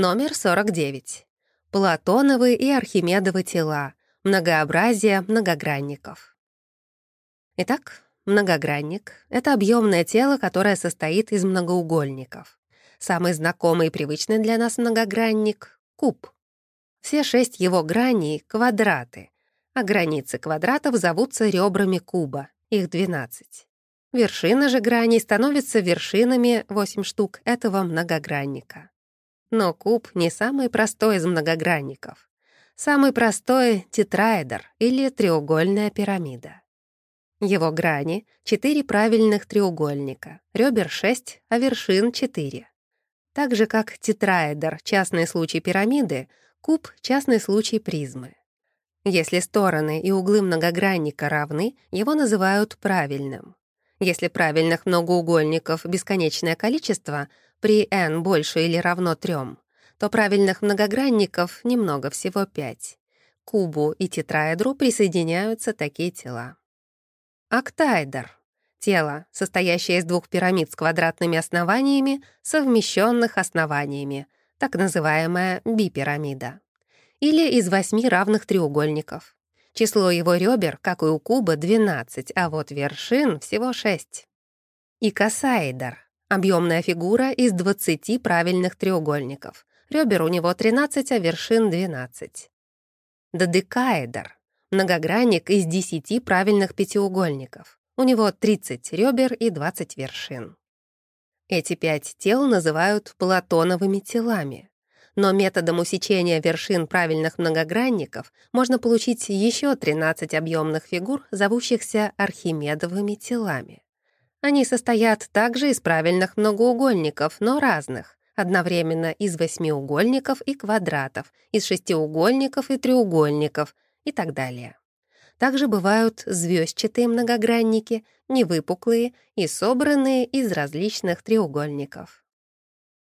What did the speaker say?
Номер 49. Платоновы и Архимедовы тела. Многообразие многогранников. Итак, многогранник — это объемное тело, которое состоит из многоугольников. Самый знакомый и привычный для нас многогранник — куб. Все шесть его граней — квадраты, а границы квадратов зовутся ребрами куба, их 12. Вершины же граней становятся вершинами, 8 штук, этого многогранника. Но куб не самый простой из многогранников. Самый простой — тетраэдр или треугольная пирамида. Его грани — четыре правильных треугольника, ребер 6, а вершин 4. Так же, как тетраэдр — частный случай пирамиды, куб — частный случай призмы. Если стороны и углы многогранника равны, его называют правильным. Если правильных многоугольников бесконечное количество, при n больше или равно 3, то правильных многогранников немного, всего 5. К кубу и тетраэдру присоединяются такие тела. Октаэдр — тело, состоящее из двух пирамид с квадратными основаниями, совмещенных основаниями, так называемая бипирамида. Или из восьми равных треугольников. Число его ребер, как и у куба, 12, а вот вершин всего 6. Икосаэдр Объемная фигура из 20 правильных треугольников. Ребер у него 13, а вершин 12. Додекаэдр — многогранник из 10 правильных пятиугольников. У него 30 ребер и 20 вершин. Эти пять тел называют платоновыми телами. Но методом усечения вершин правильных многогранников можно получить еще 13 объемных фигур, зовущихся архимедовыми телами. Они состоят также из правильных многоугольников, но разных, одновременно из восьмиугольников и квадратов, из шестиугольников и треугольников и так далее. Также бывают звездчатые многогранники, невыпуклые и собранные из различных треугольников.